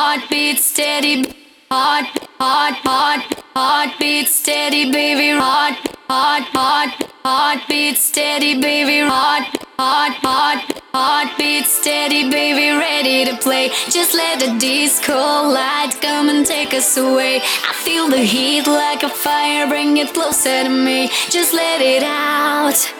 heartbeat steady, heart, heart, heart, heartbeat steady, baby, heart, heart, heart, heartbeat steady, baby, heart, heart, heart, heartbeat steady, baby, ready to play. Just let the disco light come and take us away. I feel the heat like a fire, bring it closer to me. Just let it out.